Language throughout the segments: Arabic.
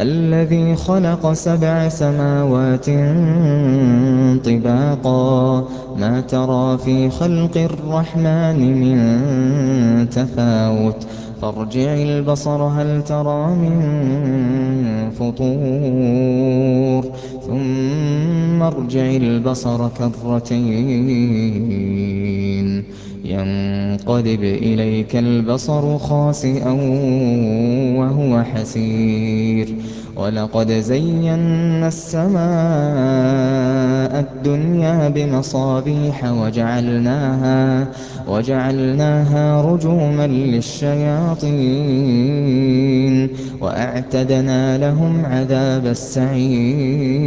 الذي خلق سبع سماوات طباقا. ما ترى في خلق الرحمن من تفاوت. فارجع البصر هل ترى من فطور. ثم ارجع البصر كرتين. ينقلب إليك البصر خاسئا وهو حسير. ولقد زينا السماء الدنيا بمصابيح وجعلناها وجعلناها رجوما للشياطين وأعتدنا لهم عذاب السعير.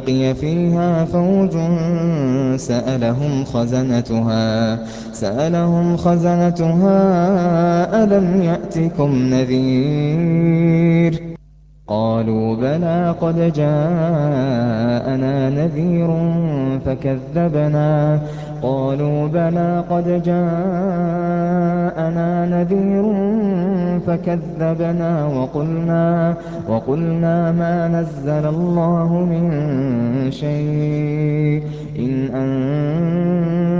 ألقي فيها فوج سألهم خزنتها سألهم خزنتها ألم يأتكم نذير؟ قالوا بلى قد جاءنا نذير فكذبنا. قالوا بلى قد جاءنا نذير فكذبنا. وقلنا وقلنا ما نزل الله من شيء. إن أنتم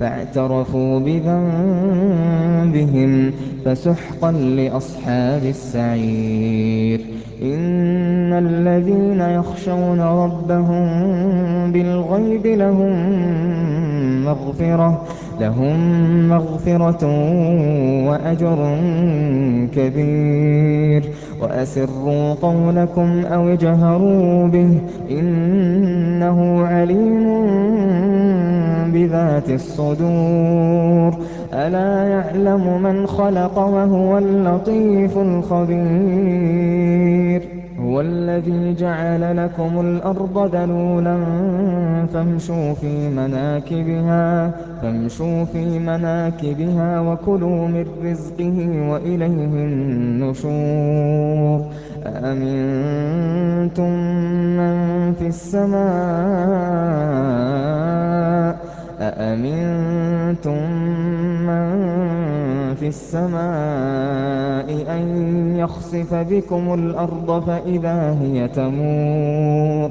فاعترفوا بذنبهم فسحقا لأصحاب السعير. إن الذين يخشون ربهم بالغيب لهم مغفرة لهم مغفرة وأجر كبير. وأسروا قولكم أو اجهروا به إنه عليم بذات الصدور. ألا يعلم من خلق وهو اللطيف الخبير. هو الذي جعل لكم الأرض ذلولا فامشوا في مناكبها فامشوا في مناكبها وكلوا من رزقه وإليه النشور. أأمنتم من في السماء أأمنتم من في السماء أن يخسف بكم الأرض فإذا هي تمور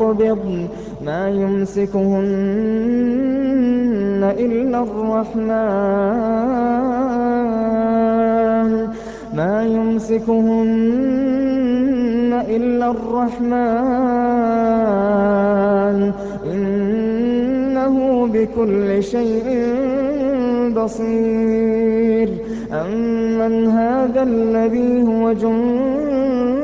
ويقبضن ما يمسكهن إلا الرحمن. ما يمسكهن إلا الرحمن. إنه بكل شيء بصير. أمن هذا الذي هو جند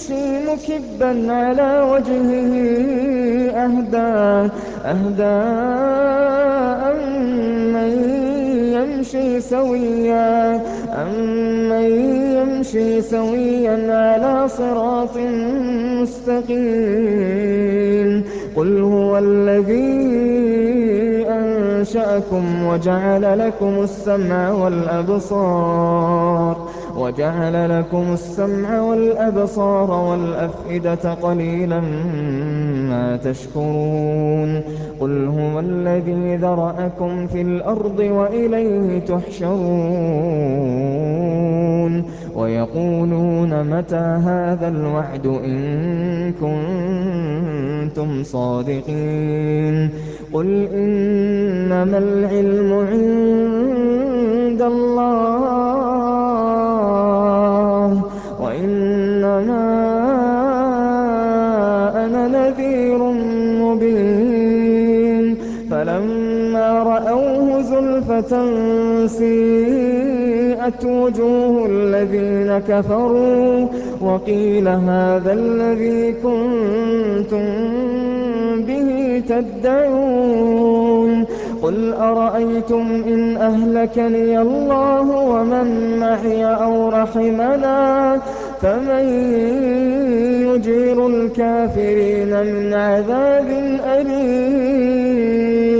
يَمْشِي مُكِبًّا عَلَىٰ وَجْهِهِ أَهْدَىٰ أَمَّن يَمْشِي سَوِيًّا عَلَىٰ صِرَاطٍ مُّسْتَقِيمٍ. قُلْ هُوَ الَّذِي أَنشَأَكُمْ وَجَعَلَ لَكُمُ السَّمْعَ وَالْأَبْصَارَ وَالْأَفْئِدَةَ ۖ قَلِيلًا مَّا تَشْكُرُونَ قُلْ هُوَ الَّذِي ذَرَأَكُمْ فِي الْأَرْضِ وَإِلَيْهِ تُحْشَرُونَ وَيَقُولُونَ مَتَىٰ هَٰذَا الْوَعْدُ إِن كُنتُمْ صَادِقِينَ قُلْ إِنَّمَا الْعِلْمُ عِندَ اللَّهِ سِيئَتْ وُجُوهُ الَّذِينَ كَفَرُوا وَقِيلَ هَٰذَا الَّذِي كُنتُم بِهِ تَدَّعُونَ قُلْ أَرَأَيْتُمْ إِنْ أَهْلَكَنِيَ اللَّهُ وَمَن مَّعِيَ أَوْ رَحِمَنَا فَمَن يُجِيرُ الْكَافِرِينَ مِنْ عَذَابٍ أَلِيمٍ